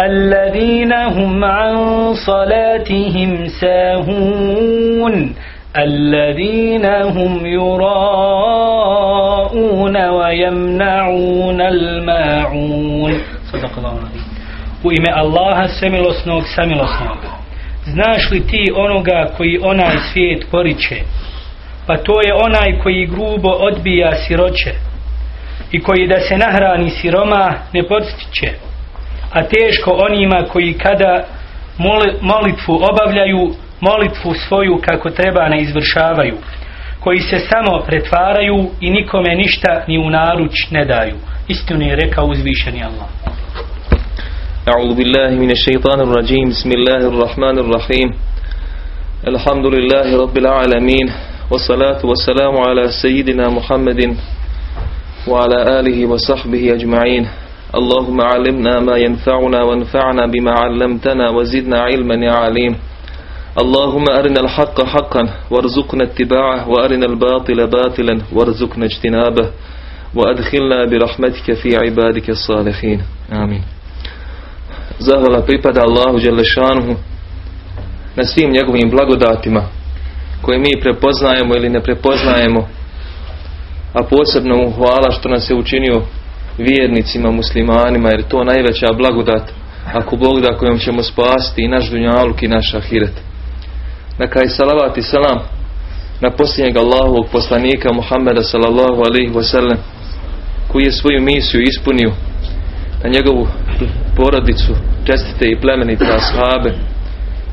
الذين هم عن صلاتهم ساهون الذين هم يراءون ويمنعون الماعون صدق الله العظيم U ime Allaha semilosnog samilosnog. Znaš li ti onoga koji onaj svijet poriče? Pa to je onaj koji grubo odbija siroće i koji da se nahrani siroma ne podstiče. A teško onima koji kada molitvu obavljaju, molitvu svoju kako treba ne izvršavaju. Koji se samo pretvaraju i nikome ništa ni u naruč ne daju. Istinu je rekao uzvišeni Allah. أعوذ بالله من الشيطان الرجيم بسم الله الرحمن الرحيم الحمد لله رب العالمين والصلاة والسلام على سيدنا محمد وعلى آله وصحبه أجمعين اللهم علمنا ما ينفعنا وانفعنا بما علمتنا وزدنا علما يا عليم اللهم أرنا الحق حقا وارزقنا اتباعه وأرنا الباطل باطلا وارزقنا اجتنابه وأدخلنا برحمتك في عبادك الصالحين آمين Zahvala pripada Allahu Đelešanuhu na svim njegovim blagodatima koje mi prepoznajemo ili ne prepoznajemo a posebno mu hvala što nas je učinio vjernicima, muslimanima jer to najveća blagodat ako Bog da kojom ćemo spasti i naš dunjaluk i naš ahiret. Neka je salavat i salam na posljednjeg Allahovog poslanika Muhammeda sallallahu alaihi wasallam koji je svoju misiju ispunio na njegovu porodicu, čestite i plemenite ashabe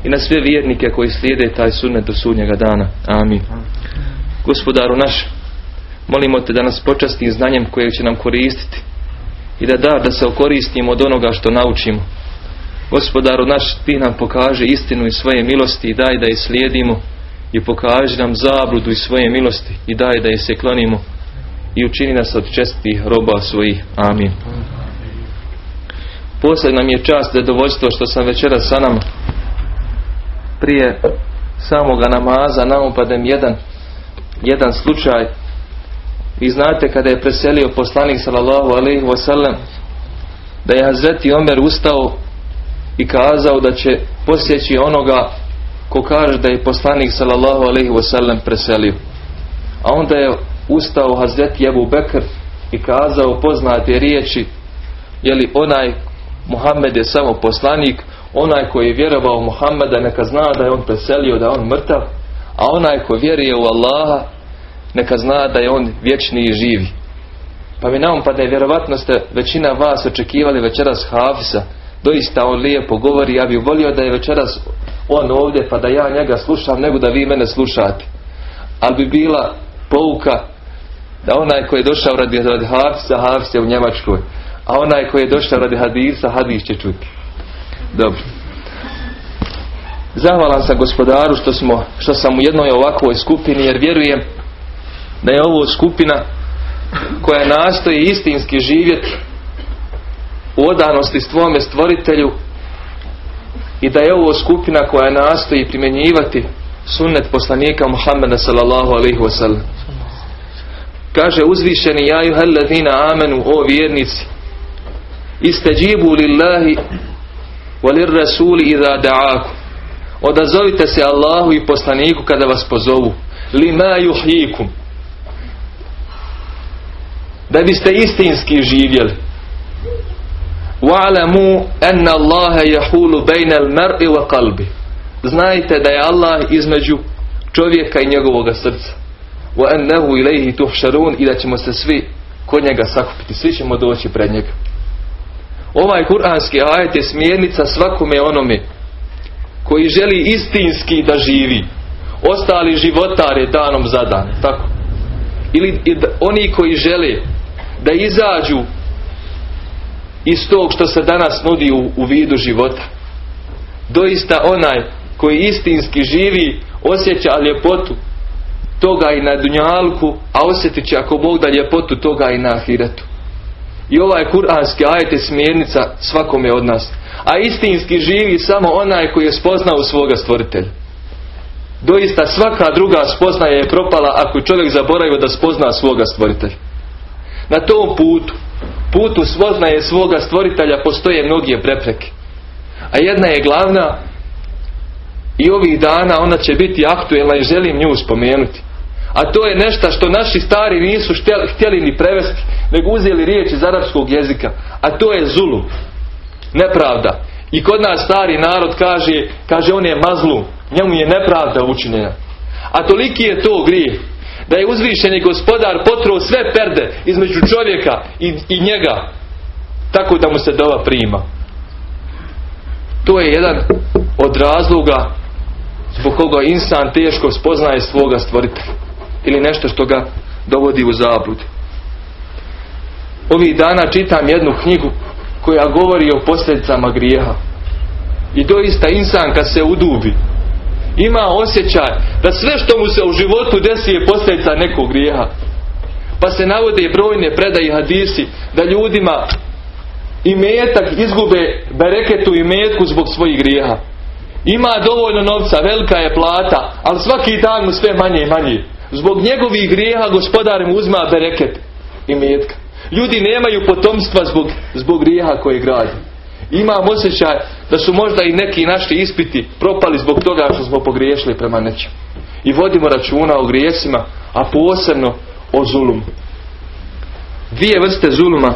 i na sve vjernike koji slijede taj sunnet do sudnjega dana. Amin. Gospodaru naš, molimo te da nas počasti znanjem koje će nam koristiti i da da da se okoristimo od onoga što naučimo. Gospodaru naš, ti nam pokaže istinu i svoje milosti i daj da je slijedimo i pokaži nam zabludu i svoje milosti i daj da je se klonimo i učini nas od čestih roba svojih. Amin. Posebno nam je čast zadovoljstvo što sam večeras sa nama prije samoga namaza naupadem jedan jedan slučaj vi znate kada je preselio poslanik sallallahu alaihi wasallam da je Hazreti Omer ustao i kazao da će posjeći onoga ko kaže da je poslanik sallallahu alaihi wasallam preselio. A onda je ustao Hazreti Ebu Bekr i kazao poznate riječi je li onaj Muhammed je samo poslanik onaj koji je vjerovao Muhammeda neka zna da je on preselio da je on mrtav a onaj koji vjeruje u Allaha neka zna da je on vječni i živi pa mi naum pa da je vjerovatno ste većina vas očekivali večeras Hafisa doista on lijepo govori ja bih volio da je večeras on ovdje pa da ja njega slušam nego da vi mene slušate ali bi bila pouka da onaj koji je došao radi, radi Hafisa Hafis je u Njemačkoj a onaj koji je došao radi hadisa, hadis će čuti. Dobro. Zahvalan sam gospodaru što, smo, što sam u jednoj ovakvoj skupini jer vjerujem da je ovo skupina koja nastoji istinski živjeti u odanosti s tvome stvoritelju i da je ovo skupina koja nastoji primjenjivati sunnet poslanika Muhammeda sallallahu alaihi wasallam. Kaže uzvišeni jaju halladina amenu o vjernici istajibu lillahi walir rasuli idha da'aku odazovite se Allahu i poslaniku kada vas pozovu. Lima yuhyikum da biste istinski živjeli wa'lamu anna Allaha yahulu bayna al-mar'i wa qalbi znajte da je Allah između čovjeka i njegovog srca wa annahu ilayhi tuhsharun i da ćemo se svi kod njega sakupiti svi ćemo doći pred njega Ovaj kuranski ajet je smjernica svakome onome koji želi istinski da živi. Ostali životare danom za dan. Tako. Ili oni koji žele da izađu iz tog što se danas nudi u, u vidu života. Doista onaj koji istinski živi osjeća ljepotu toga i na dunjalku, a osjetit će ako Bog da ljepotu toga i na ahiretu. I ovaj kuranski ajet je smjernica svakome od nas. A istinski živi samo onaj koji je spoznao svoga stvoritelja. Doista svaka druga spoznaja je propala ako čovjek zaboravio da spozna svoga stvoritelja. Na tom putu, putu spoznaje svoga stvoritelja postoje mnoge prepreke. A jedna je glavna i ovih dana ona će biti aktuelna i želim nju spomenuti. A to je nešto što naši stari nisu htjeli ni prevesti, nego uzeli riječ iz arapskog jezika. A to je zulu. Nepravda. I kod nas stari narod kaže, kaže on je mazlum. Njemu je nepravda učinjena. A toliki je to grije da je uzvišeni gospodar potruo sve perde između čovjeka i, i njega tako da mu se dova prima. To je jedan od razloga zbog koga insan teško spoznaje svoga stvoritelja ili nešto što ga dovodi u zablud. Ovih dana čitam jednu knjigu koja govori o posljedicama grijeha. I doista insan kad se udubi ima osjećaj da sve što mu se u životu desi je posljedica nekog grijeha. Pa se navode brojne predaje hadisi da ljudima i metak izgube bereketu i metku zbog svojih grijeha. Ima dovoljno novca, velika je plata, ali svaki dan mu sve manje i manje. Zbog njegovih grijeha gospodar mu uzma bereket i metka. Ljudi nemaju potomstva zbog, zbog grijeha koje gradi. Imam osjećaj da su možda i neki naši ispiti propali zbog toga što smo pogriješili prema nečem. I vodimo računa o grijesima, a posebno o zulumu. Dvije vrste zuluma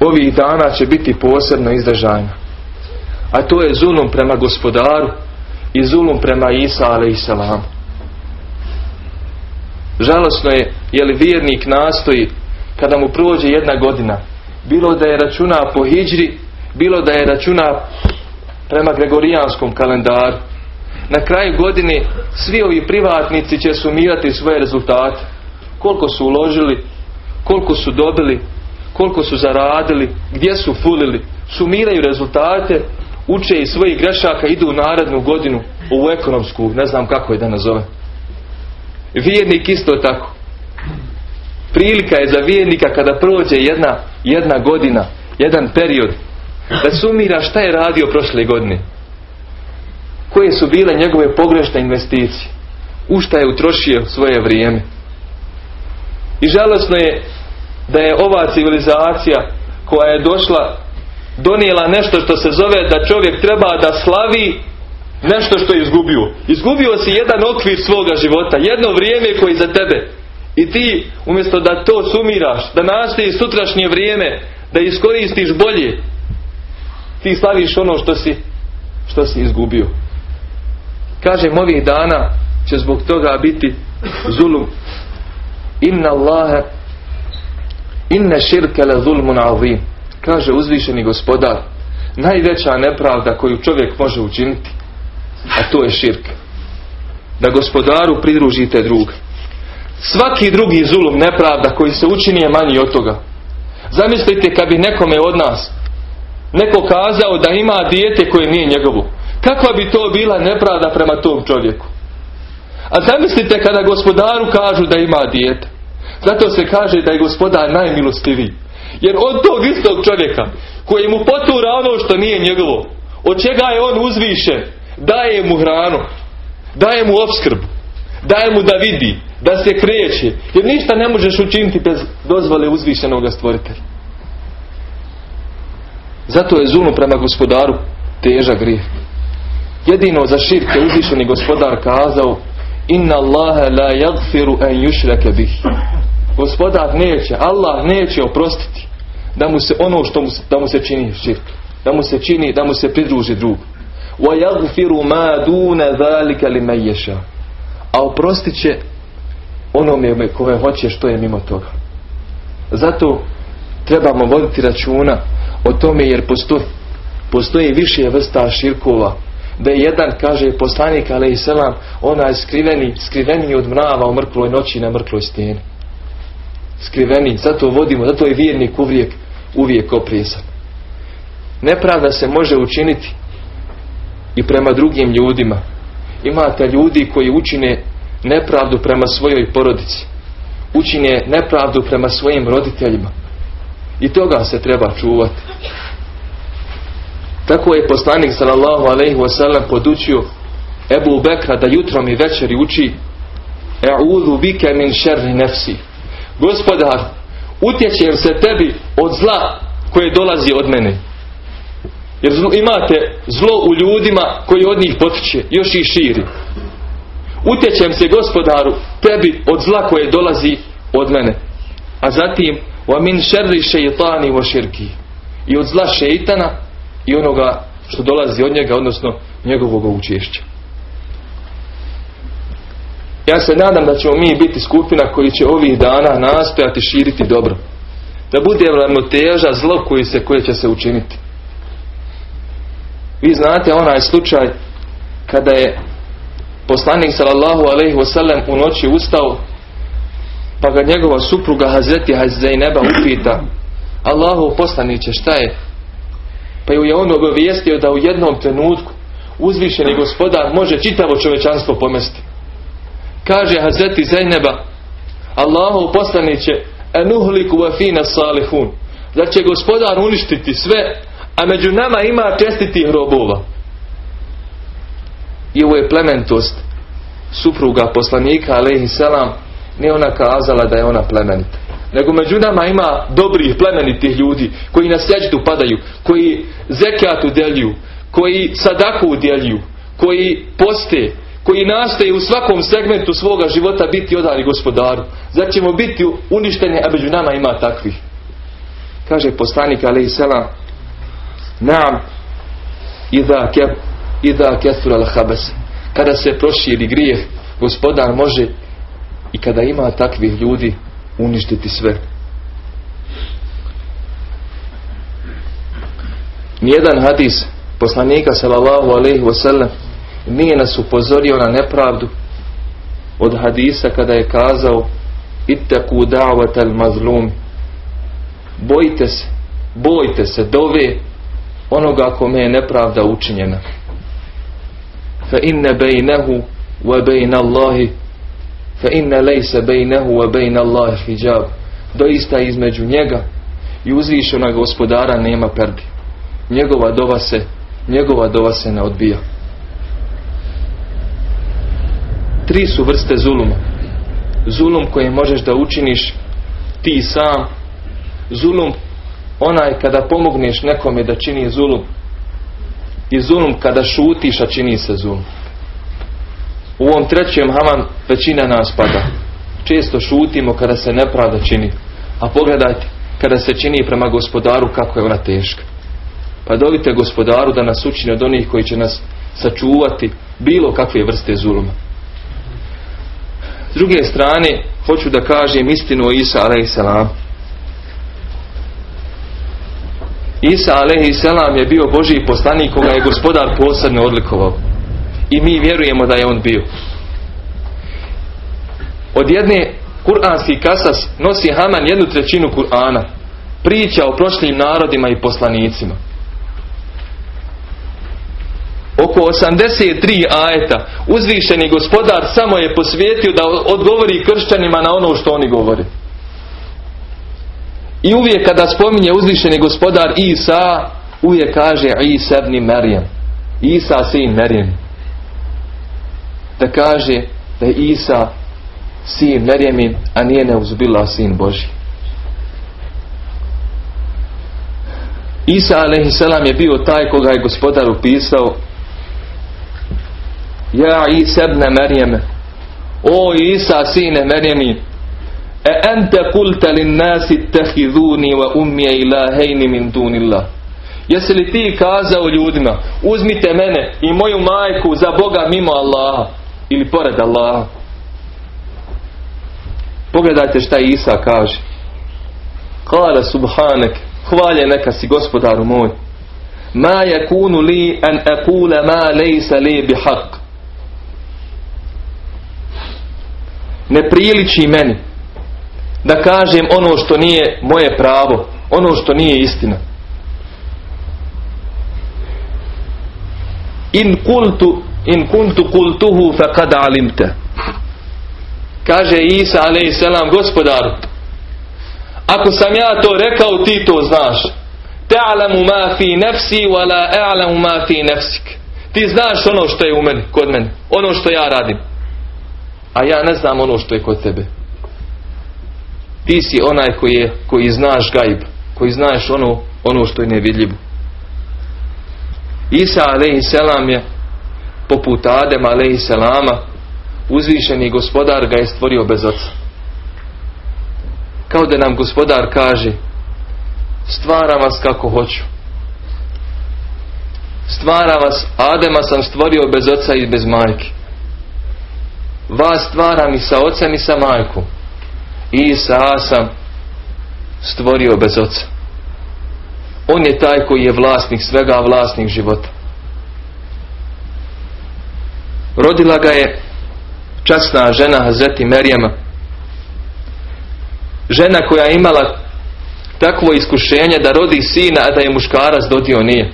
ovih dana će biti posebno izdržajna. A to je zulum prema gospodaru i zulum prema Isa a.s. Žalosno je, je li vjernik nastoji kada mu prođe jedna godina bilo da je računa po hijđri, bilo da je računa prema gregorijanskom kalendaru. Na kraju godine svi ovi privatnici će sumirati svoje rezultate. Koliko su uložili, koliko su dobili, koliko su zaradili, gdje su fulili. Sumiraju rezultate, uče iz svojih grešaka, idu u narednu godinu u ekonomsku, ne znam kako je da nazove. Vjernik isto tako. Prilika je za vjernika kada prođe jedna jedna godina, jedan period, da sumira šta je radio prošle godine. Koje su bile njegove pogrešne investicije. U šta je utrošio svoje vrijeme. I žalosno je da je ova civilizacija koja je došla donijela nešto što se zove da čovjek treba da slavi nešto što je izgubio. Izgubio si jedan okvir svoga života, jedno vrijeme koje za tebe. I ti umjesto da to sumiraš, da nastoji sutrašnje vrijeme, da iskoristiš bolje, ti slaviš ono što si, što si izgubio. Kažem, ovih dana će zbog toga biti zulum. Inna Allahe inne širke le zulmun azim. Kaže uzvišeni gospodar, najveća nepravda koju čovjek može učiniti, a to je širk. Da gospodaru pridružite druga. Svaki drugi zulum, nepravda koji se učini je manji od toga. Zamislite kad bi nekome od nas neko kazao da ima dijete koje nije njegovo. Kakva bi to bila nepravda prema tom čovjeku? A zamislite kada gospodaru kažu da ima dijete. Zato se kaže da je gospodar najmilostiviji. Jer od tog istog čovjeka koji mu potura ono što nije njegovo, od čega je on uzvišen, daje mu hranu, daje mu obskrbu, daje mu da vidi, da se kreće. Jer ništa ne možeš učiniti bez dozvole uzvišenog stvoritelja. Zato je zulno prema gospodaru težak grijeh. Jedino za širke uzvišeni gospodar kazao Inna Allaha la yagfiru an yushraka bih. Gospodar neće, Allah neće oprostiti da mu se ono što mu, da mu se čini širk. Da mu se čini, da mu se pridruži drug. Wa yaghfiru ma duna zalika yasha. A oprostit će onome kome hoće što je mimo toga. Zato trebamo voditi računa o tome jer postoji, postoji više vrsta širkova. Da je jedan, kaže poslanik, ali i selam, onaj skriveni, skriveni od mrava u mrkloj noći na mrkloj stijeni. Skriveni, zato vodimo, zato je vjernik uvijek, uvijek oprijesan. Nepravda se može učiniti i prema drugim ljudima. imate ljudi koji učine nepravdu prema svojoj porodici. Učine nepravdu prema svojim roditeljima. I toga se treba čuvati. Tako je poslanik sallallahu alejhi ve sellem podučio Ebu Bekra da jutrom i večeri uči E'udhu bike min šerri nefsi. Gospodar, utječem se tebi od zla koje dolazi od mene. Jer imate zlo u ljudima koji od njih potiče, još i širi. Utječem se gospodaru tebi od zla koje dolazi od mene. A zatim wa min šerri šeitani wa širki. I od zla šeitana i onoga što dolazi od njega, odnosno njegovog učešća. Ja se nadam da ćemo mi biti skupina koji će ovih dana nastojati širiti dobro. Da bude ravnoteža zlo koji se, koje će se učiniti. Vi znate onaj slučaj kada je poslanik sallallahu alaihi wasallam u noći ustao pa ga njegova supruga Hazreti Hazrejneba upita Allahu poslaniće šta je? Pa ju je on obavijestio da u jednom trenutku uzvišeni gospodar može čitavo čovečanstvo pomesti. Kaže Hazreti Zajneba Allahu poslaniće enuhliku vafina salihun da će gospodar uništiti sve a među nama ima čestitih robova. I ovo je plementost supruga poslanika alaihi selam ona kazala da je ona plemenita. Nego među nama ima dobrih plemenitih ljudi koji na sjeđu padaju, koji zekat udjeljuju, koji sadaku udjeljuju, koji poste, koji nastaje u svakom segmentu svoga života biti odani gospodaru. Zato ćemo biti uništeni, a među nama ima takvih. Kaže poslanik alaihi selam Naam, idha, ke, idha al habas. Kada se proširi grijeh, gospodar može i kada ima takvih ljudi uništiti sve. Nijedan hadis poslanika sallallahu alaihi wasallam nije nas upozorio na nepravdu od hadisa kada je kazao ittaku da'vat al mazlum bojite se bojte se dove onoga kome je nepravda učinjena. Bejna Allahi fa inne lejse bejnehu wa bejna Allahi hijab. Doista između njega i uzvišenog gospodara nema perdi. Njegova dova se, njegova dova se ne odbija. Tri su vrste zuluma. Zulum koji možeš da učiniš ti sam. Zulum onaj kada pomogneš nekome da čini zulum i zulum kada šutiš a čini se zulum. U ovom trećem haman većina nas pada. Često šutimo kada se nepravda čini. A pogledajte kada se čini prema gospodaru kako je ona teška. Pa dovite gospodaru da nas učini od onih koji će nas sačuvati bilo kakve vrste zuluma. S druge strane hoću da kažem istinu o Isa a.s. Isa selam je bio Božiji poslanik koga je gospodar posebno odlikovao. I mi vjerujemo da je on bio. Od jedne kuranski kasas nosi Haman jednu trećinu Kur'ana. Priča o prošlim narodima i poslanicima. Oko 83 ajeta uzvišeni gospodar samo je posvijetio da odgovori kršćanima na ono što oni govore. I uvijek kada spominje uzvišeni gospodar Isa, uvijek kaže Isa ibn Marijem. Isa sin Marijem. Da kaže da je Isa sin Marijemin, a nije neuzbila sin Boži. Isa a.s. je bio taj koga je gospodar upisao Ja Isa ibn Marijeme O Isa sine Marijemin E ente kulta lin nasi tehiduni wa umije ilahejni min dunillah. Jesi li ti kazao ljudima, uzmite mene i moju majku za Boga mimo Allaha ili pored Allaha? Pogledajte šta Isa kaže. Kala subhanek, hvalje neka si gospodaru moj. Ma yakunu li an akula ma lejsa li bihaq. Ne priliči meni da kažem ono što nije moje pravo, ono što nije istina. In kultu in kuntu kultuhu faqad alimte. Kaže Isa a.s. gospodaru, ako sam ja to rekao, ti to znaš. Ta'lamu ma fi nefsi wa la a'lamu ma fi nefsik. Ti znaš ono što je u meni, kod mene, ono što ja radim. A ja ne znam ono što je kod tebe. Ti si onaj koji, je, koji znaš gajb, koji znaš ono, ono što je nevidljivo. Isa a.s. je poput Adema a.s. uzvišeni gospodar ga je stvorio bez oca. Kao da nam gospodar kaže stvaram vas kako hoću. Stvaram vas, Adema sam stvorio bez oca i bez majke. Vas stvaram i sa ocem i sa majkom. I sa sam stvorio bez oca. On je taj koji je vlasnik svega, vlasnik života. Rodila ga je časna žena Hazreti Merijama. Žena koja je imala takvo iskušenje da rodi sina, a da je muškarac dodio nije.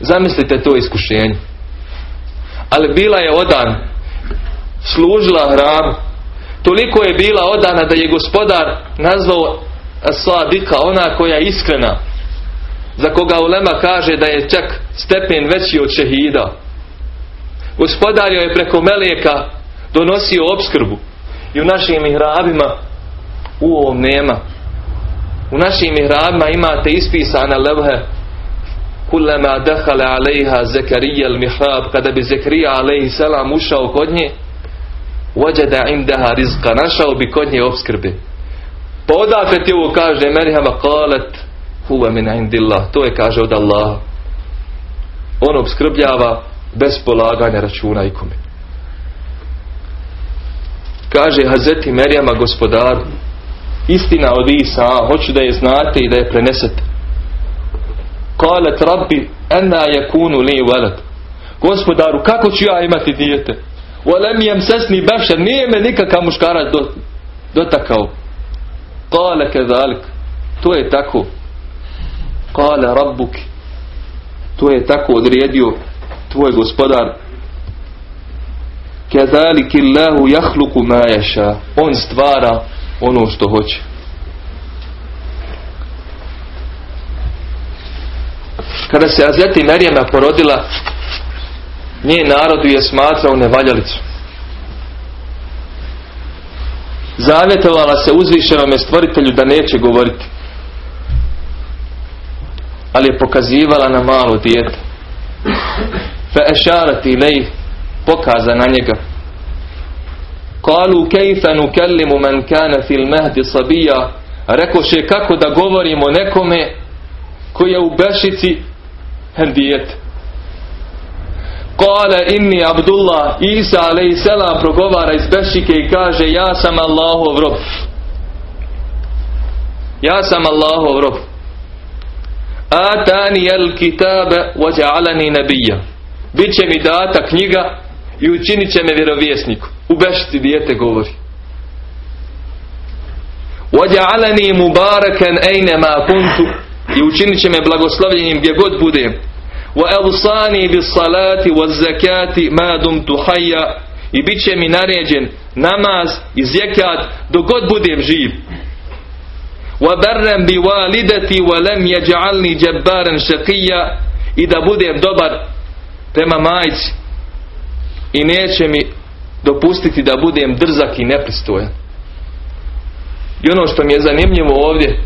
Zamislite to iskušenje. Ali bila je odan, služila hram, toliko je bila odana da je gospodar nazvao Sadika, ona koja je iskrena, za koga Ulema kaže da je čak stepen veći od šehida. Gospodar je preko Melijeka donosio obskrbu i u našim mihrabima u ovom nema. U našim mihrabima imate ispisane levhe Kullama dehala alejha Zekarija mihrab kada bi Zekarija alejhi selam ušao kod nje Wajada indaha rizqa našao bi kod nje obskrbe. Pa odakle ti ovo kaže Merihama kalet huwa min indillah. To je kaže od Allaha. On obskrbljava bez polaganja računa ikome. Kaže Hazeti Merijama gospodaru istina od Isa, hoću da je znate i da je prenesete. Kalet rabbi enna yakunu li walad. Gospodaru, kako ću ja imati dijete? Jem sesni bešar, nije me nikakav muškarac dotakao. Kale kedalik, to je tako. Kale rabbuki, to je tako odredio tvoj gospodar. Kedalik illahu jahluku ma jaša. On stvara ono što hoće. Kada se Azeti Marijana porodila, njen narodu je smatrao nevaljalicu. Zavjetovala se uzvišenome stvoritelju da neće govoriti. Ali je pokazivala na malo dijete. Fe ešarati ilej pokaza na njega. Kalu kejfa nukellimu men kana fil mehdi sabija. Rekoše kako da govorimo nekome koji je u bešici dijete. Kale inni Abdullah Isa a.s. progovara iz Bešike i kaže ja sam Allahov rob. Ja sam Allahov rob. Atani el kitabe wađa'alani nabija. Biće mi data knjiga i učinit će me vjerovjesniku. U Bešici dijete govori. Wađa'alani mubarakan ejnema kuntu i učinit će me blagoslovljenim gdje god budem. وأوصاني بالصلاة والزكاة ما دمت حيا i bit će mi naređen namaz i zekat dok god budem živ. وَبَرًّا بِوَالِدَتِي وَلَمْ يَجْعَلْنِي جَبَّارًا شَقِيًّا i da budem dobar prema majci i neće mi dopustiti da budem drzak i nepristojan. I ono što mi je zanimljivo ovdje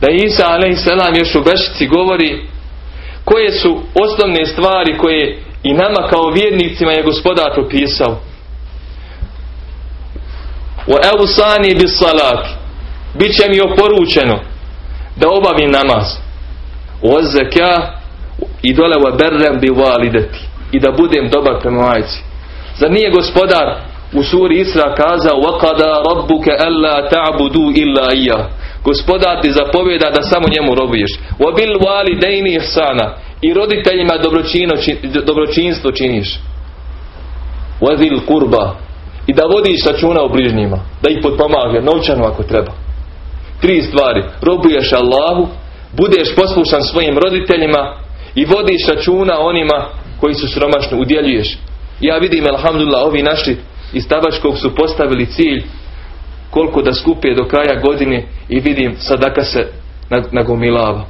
da Isa a.s. još u Bešici govori koje su osnovne stvari koje i nama kao vjernicima je gospodar propisao. U eusani bis salat. Biće mi oporučeno da obavim namaz. U zekja i dole u berrem bi valideti. I da budem dobar prema majci. Zar nije gospodar u suri Isra kazao وَقَدَا رَبُّكَ أَلَّا تَعْبُدُوا إِلَّا إِيَّهُ Gospodar ti zapovjeda da samo njemu robuješ. Wali dejni ihsana. I roditeljima dobročinstvo činiš. Wadil kurba. I da vodiš računa o bližnjima. Da ih potpomaže, novčano ako treba. Tri stvari. Robuješ Allahu, budeš poslušan svojim roditeljima i vodiš računa onima koji su siromašni udjeljuješ. Ja vidim, alhamdulillah, ovi naši iz Tabačkog su postavili cilj koliko da skupe do kraja godine i vidim sadaka se nagomilava.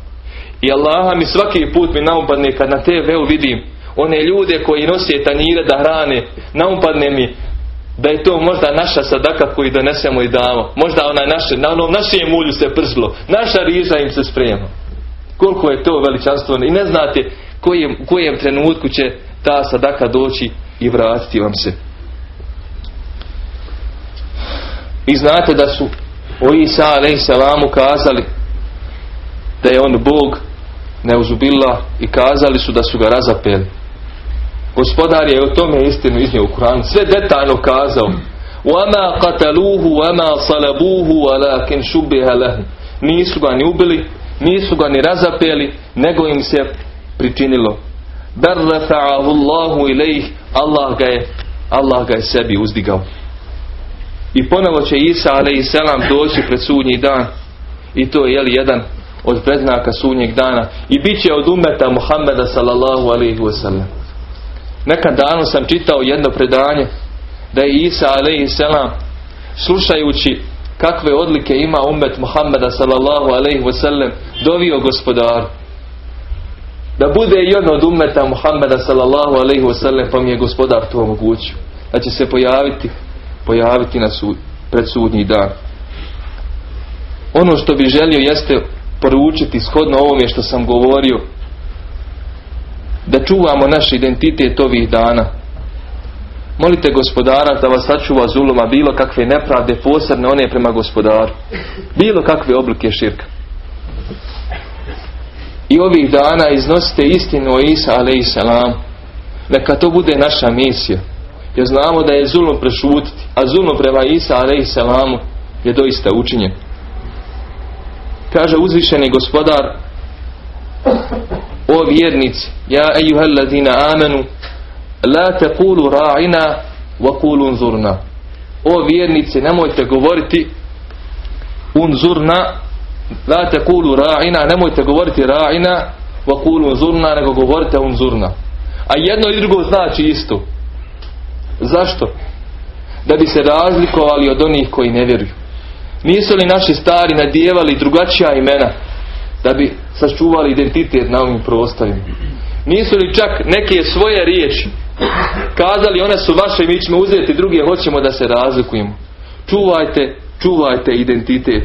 I Allah mi svaki put mi naupadne kad na TV-u vidim one ljude koji nose tanjire da hrane, naupadne mi da je to možda naša sadaka koju donesemo i damo. Možda ona naše, na onom našem ulju se prslo. Naša riža im se sprema. Koliko je to veličanstvo. I ne znate kojem, kojem trenutku će ta sadaka doći i vratiti vam se. I znate da su o Isa a.s. kazali da je on Bog neuzubila i kazali su da su ga razapeli. Gospodar je o tome istinu iznio u Kur'anu. Sve detaljno kazao. وَمَا قَتَلُوهُ وَمَا صَلَبُوهُ وَلَكِنْ شُبِهَ لَهُ Nisu ga ni ubili, nisu ga ni razapeli, nego im se pričinilo. بَرْ رَفَعَهُ اللَّهُ إِلَيْهِ Allah ga je, Allah ga je sebi uzdigao. I ponovo će Isa a.s. doći pred sudnji dan. I to je jeli, jedan od predznaka sudnjeg dana. I bit će od umeta Muhammeda sallallahu alaihi wasallam. Nekad danu sam čitao jedno predanje da je Isa a.s. slušajući kakve odlike ima umet Muhammeda sallallahu alaihi wasallam dovio gospodaru. Da bude i on od umeta Muhammeda sallallahu alaihi wasallam pa mi je gospodar to omogućio. Da će se pojaviti pojaviti na sud, pred sudnji dan. Ono što bi želio jeste poručiti shodno ovome što sam govorio da čuvamo naš identitet ovih dana. Molite gospodara da vas sačuva zuluma bilo kakve nepravde, posebne one prema gospodaru. Bilo kakve oblike širka. I ovih dana iznosite istinu o Isa a.s. Neka to bude naša misija. Jer znamo da je zulom prešutiti. A zulom prema Isa a.s. je doista učinjen. Kaže uzvišeni gospodar o vjernici ja ejuhalladina amenu la tekulu ra'ina wa kulu unzurna o vjernici nemojte govoriti unzurna la tekulu ra'ina nemojte govoriti ra'ina wa kulu unzurna nego govorite unzurna a jedno i drugo znači isto zašto? da bi se razlikovali od onih koji ne vjeruju nisu li naši stari nadijevali drugačija imena da bi sačuvali identitet na ovim prostorima. Nisu li čak neke svoje riječi kazali one su vaše mi ćemo uzeti druge hoćemo da se razlikujemo. Čuvajte, čuvajte identitet.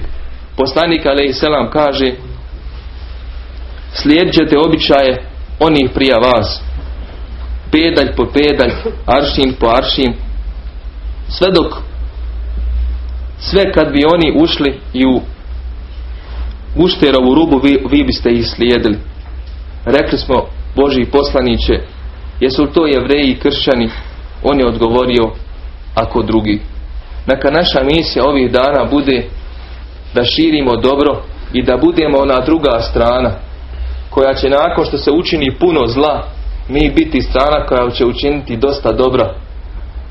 Poslanik selam kaže slijedit običaje onih prija vas. Pedalj po pedalj, aršin po aršin. Sve dok sve kad bi oni ušli i u rubu vi, vi biste ih slijedili. Rekli smo Boži poslaniće, jesu li to jevreji i kršćani? On je odgovorio, ako drugi. Neka naša misija ovih dana bude da širimo dobro i da budemo ona druga strana koja će nakon što se učini puno zla mi biti strana koja će učiniti dosta dobra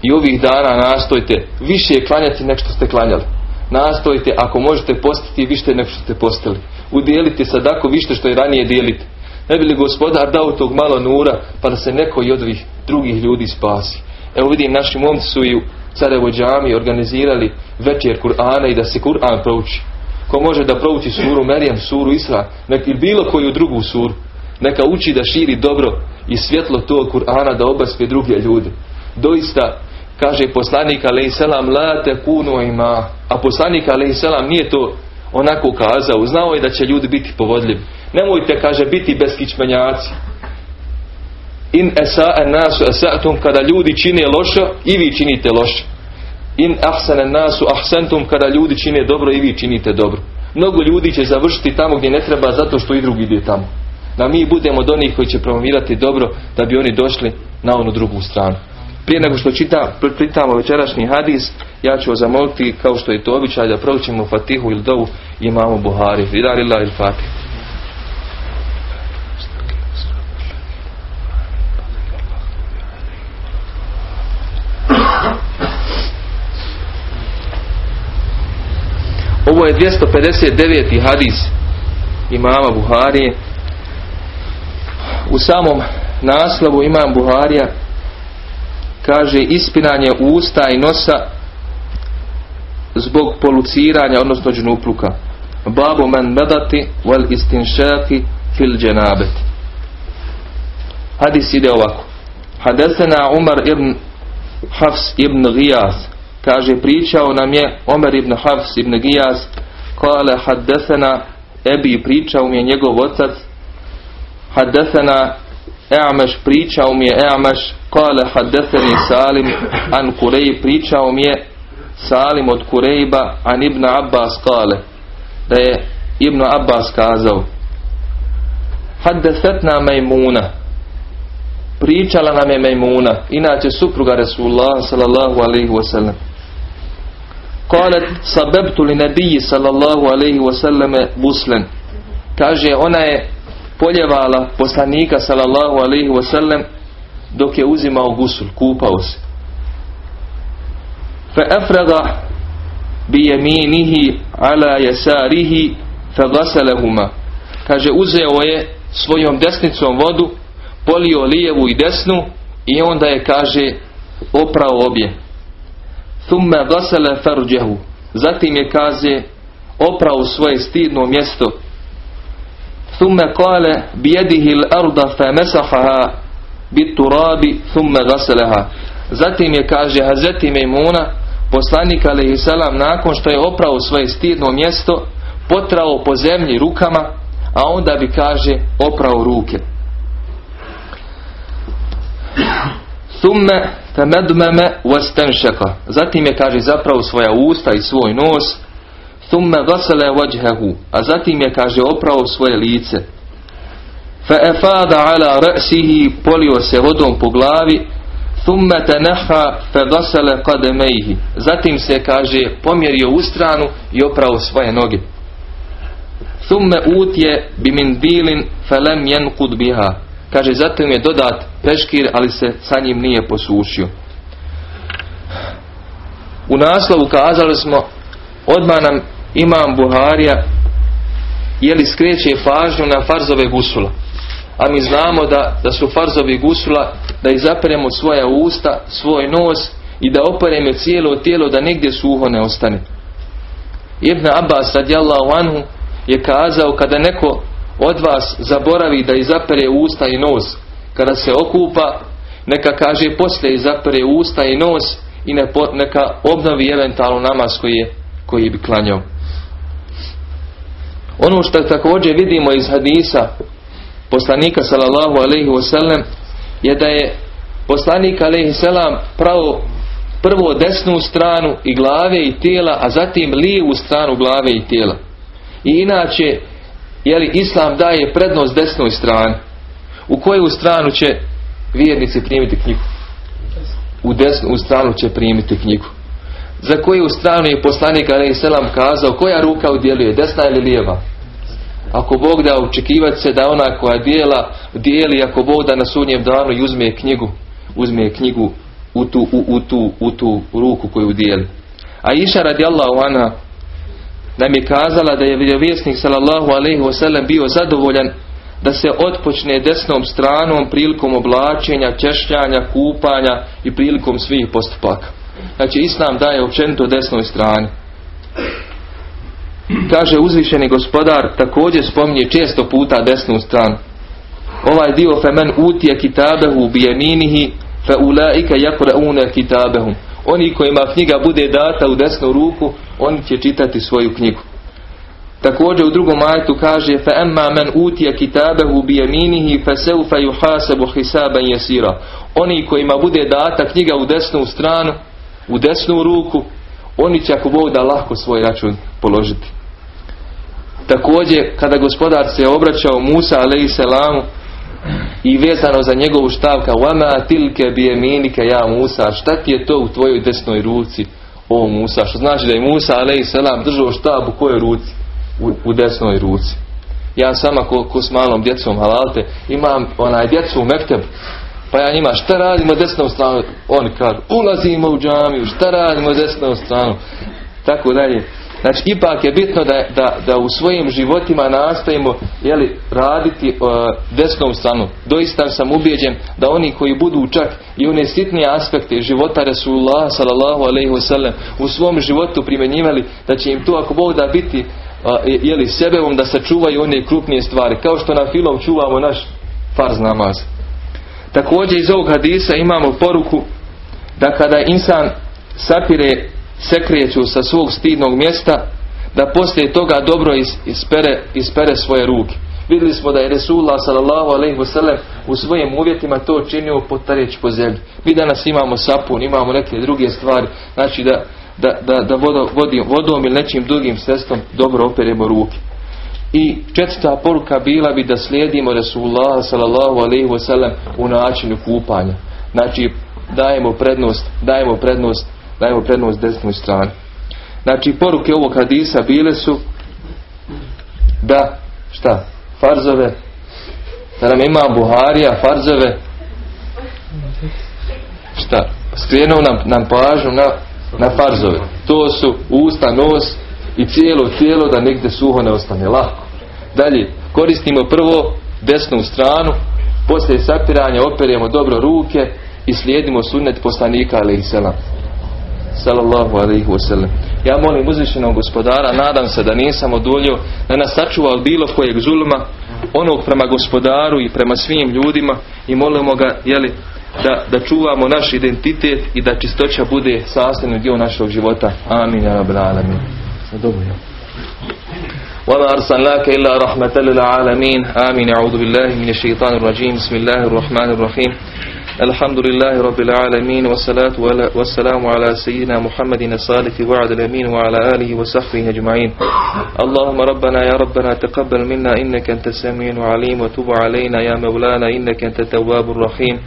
i ovih dana nastojte više klanjati nek što ste klanjali nastojite ako možete postiti više nego što ste postali. Udijelite sadako više što je ranije dijelite. Ne bi li gospodar dao tog malo nura pa da se neko i od ovih drugih ljudi spasi. Evo vidim naši momci su i u Carevo džami organizirali večer Kur'ana i da se Kur'an prouči. Ko može da prouči suru Merijem, suru Isra, nek ili bilo koju drugu suru. Neka uči da širi dobro i svjetlo tog Kur'ana da obaspe druge ljude. Doista kaže poslanik selam la tekunu ima. A poslanik selam nije to onako kazao znao je da će ljudi biti povodljivi. Nemojte kaže biti beskičmenjaci. In esa nasu esatum kada ljudi čine loše i vi činite loše. In ahsan nasu ahsantum kada ljudi čine dobro i vi činite dobro. Mnogo ljudi će završiti tamo gdje ne treba zato što i drugi ide tamo da mi budemo od onih koji će promovirati dobro da bi oni došli na onu drugu stranu prije nego što čita, čitamo večerašnji hadis, ja ću vas zamoliti, kao što je to običaj, da proučimo Fatihu ili Dovu imamo Buhari. Idarila ili Fatih. Ovo je 259. hadis imama Buhari. U samom naslovu imam Buharija kaže ispinanje usta i nosa zbog poluciranja, odnosno džnupluka. Babu men bedati wal istinšaki fil dženabeti. Hadis ide ovako. Hadesena Umar ibn Hafs ibn Gijas kaže pričao nam je Umar ibn Hafs ibn Gijas kale hadesena Ebi pričao mi je njegov otac hadesena E'amaš pričao mi je E'amaš kale hadeseni Salim an Kurej pričao mi je Salim od Kurejba an Ibn Abbas kale da je Ibn Abbas kazao Haddesetna Majmuna pričala nam je Majmuna inače supruga Rasulullah sallallahu alaihi wasallam. Kalet sabebtu li nebiji sallallahu alaihi wasallam buslen kaže ona je poljevala poslanika sallallahu alaihi wasallam dok je uzimao gusul, kupao se. Fa afraga bi jeminihi ala jesarihi fa gasalehuma kaže uzeo je svojom desnicom vodu polio lijevu i desnu i onda je kaže oprao obje. Thumme gasale farđehu. Zatim je kaže oprao svoje stidno mjesto bijedihi l'arda fa mesahaha bit turabi thumme gasaleha zatim je kaže Hazreti Mejmuna poslanik salam nakon što je oprao svoje stidno mjesto potrao po zemlji rukama a onda bi kaže oprao ruke Thumme tamedmeme wastanšaka. Zatim je, kaže, zapravo svoja usta i svoj nos. Thumme gasale vajhehu. A zatim je, kaže, oprao svoje lice. Fa efada ala ra'sihi polio se vodom po glavi. Thumme teneha fa gasale kademejhi. Zatim se, kaže, pomjerio u stranu i oprao svoje noge. Thumme utje bimin dilin felem jenkud biha. Kaže, zatim je dodat peškir, ali se sa njim nije posušio. U naslovu kazali smo, odmah nam imam Buharija, je li skreće pažnju na farzove gusula. A mi znamo da, da su farzovi gusula da izaperemo svoja usta, svoj nos i da operemo cijelo tijelo da negdje suho ne ostane. Ibn Abbas radijallahu anhu je kazao kada neko od vas zaboravi da izapere usta i nos kada se okupa neka kaže poslije izapere usta i nos i neka obnovi eventualno namaz koji, je, koji bi klanjao ono što također vidimo iz hadisa poslanika sallallahu alaihi wasallam je da je poslanik alaihi salam pravo prvo desnu stranu i glave i tijela a zatim lijevu stranu glave i tijela. I inače jeli islam daje prednost desnoj strani u koju stranu će vjernici primiti knjigu? U desnu stranu će primiti knjigu za koju stranu je poslanik ali selam kazao koja ruka udjeluje desna ili lijeva ako Bog da očekivati se da ona koja dijela dijeli ako Bog da na sudnjem danu i uzme knjigu uzme knjigu u tu, u, u tu, u tu ruku koju dijeli a iša radijallahu anha nam je kazala da je vjerovjesnik sallallahu alaihi wasallam bio zadovoljan da se otpočne desnom stranom prilikom oblačenja, češljanja, kupanja i prilikom svih postupaka. Znači Islam daje općenito desnoj strani. Kaže uzvišeni gospodar također spominje često puta desnu stranu. Ovaj dio femen utije kitabehu bijeminihi fe ulaike yakraune kitabehum. Oni kojima knjiga bude data u desnu ruku, oni će čitati svoju knjigu. Također u drugom ajetu kaže fa amma man utiya kitabahu bi yaminihi fa sawfa yuhasabu hisaban yasira. Oni kojima bude data knjiga u desnu stranu, u desnu ruku, oni će ako Bog da lahko svoj račun položiti. Također kada gospodar se obraćao Musa selamu i vezano za njegovu štavka tilke bi yaminike ja Musa šta ti je to u tvojoj desnoj ruci o Musa što znači da je Musa selam držao štab u kojoj ruci u, u desnoj ruci. Ja sama ko, ko s malom djecom halalte imam onaj djecu u mekteb pa ja njima šta radimo desnom stranu oni kažu ulazimo u džamiju šta radimo desnom stranu tako dalje Znači, ipak je bitno da, da, da u svojim životima nastojimo jeli, raditi uh, desnom stranu. Doista sam ubijeđen da oni koji budu čak i one sitnije aspekte života alaihi wasallam u svom životu primjenjivali, da će im to ako Bog da biti uh, jeli, sebevom da sačuvaju one krupnije stvari. Kao što na filom čuvamo naš farz namaz. Također iz ovog hadisa imamo poruku da kada insan sapire sekrijeću sa svog stidnog mjesta da poslije toga dobro ispere, ispere svoje ruke. Vidjeli smo da je Resulullah wasallam u svojim uvjetima to činio potareć po zemlji. Mi danas imamo sapun, imamo neke druge stvari, znači da, da, da, da vodim, vodom ili nečim drugim sredstvom dobro operemo ruke. I četvrta poruka bila bi da slijedimo Resulullah sallallahu alaihi wasallam u načinu kupanja. Znači dajemo prednost, dajemo prednost dajemo prednost desnoj strani. Znači poruke ovog hadisa bile su da šta? Farzove da nam ima Buharija farzove šta? Skrenuo nam, nam pažnju na, na farzove. To su usta, nos i cijelo tijelo da negdje suho ne ostane lako. Dalje, koristimo prvo desnu stranu, poslije sapiranja operemo dobro ruke i slijedimo sunnet poslanika alaihi selam sallallahu alaihi wasallam. Ja molim uzvišenog gospodara, nadam se da nisam oduljio, da nas sačuva od bilo kojeg zulma, onog prema gospodaru i prema svim ljudima i molimo ga, jeli, da, da čuvamo naš identitet i da čistoća bude sastavni dio našeg života. Amin, ja وما أرسلناك إلا رحمة للعالمين. آمين. أعوذ بالله من الشيطان الرجيم. بسم الله الرحمن الرحيم. الحمد لله رب العالمين والصلاة والسلام على سيدنا محمد الصادق وعد الأمين وعلى آله وصحبه أجمعين. اللهم ربنا يا ربنا تقبل منا إنك أنت السميع العليم وتب علينا يا مولانا إنك أنت التواب الرحيم.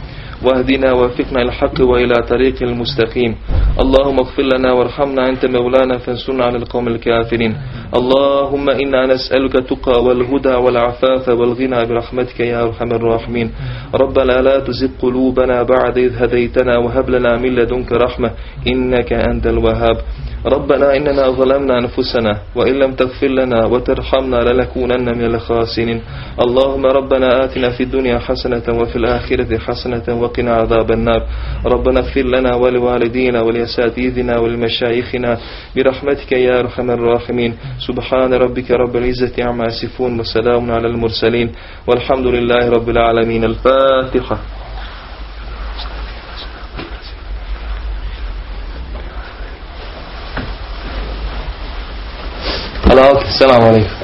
واهدنا وفقنا الحق وإلى طريق المستقيم. اللهم اغفر لنا وارحمنا أنت مولانا فانصرنا على القوم الكافرين. اللهم إنا نسألك تقى والهدى والعفاف والغنى برحمتك يا أرحم الراحمين. ربنا لا تزغ قلوبنا بعد إذ هديتنا وهب لنا من لدنك رحمة إنك أنت الوهاب. ربنا إننا ظلمنا أنفسنا وإن لم تغفر لنا وترحمنا لنكونن من الخاسرين. اللهم ربنا آتنا في الدنيا حسنة وفي الآخرة حسنة وقنا عذاب النار. ربنا اغفر لنا ولوالدينا ولأساتذتنا ولمشايخنا برحمتك يا أرحم الراحمين. سبحان ربك رب العزة عما يصفون وسلام على المرسلين. والحمد لله رب العالمين. الفاتحة. Hvala, selamu alaikum.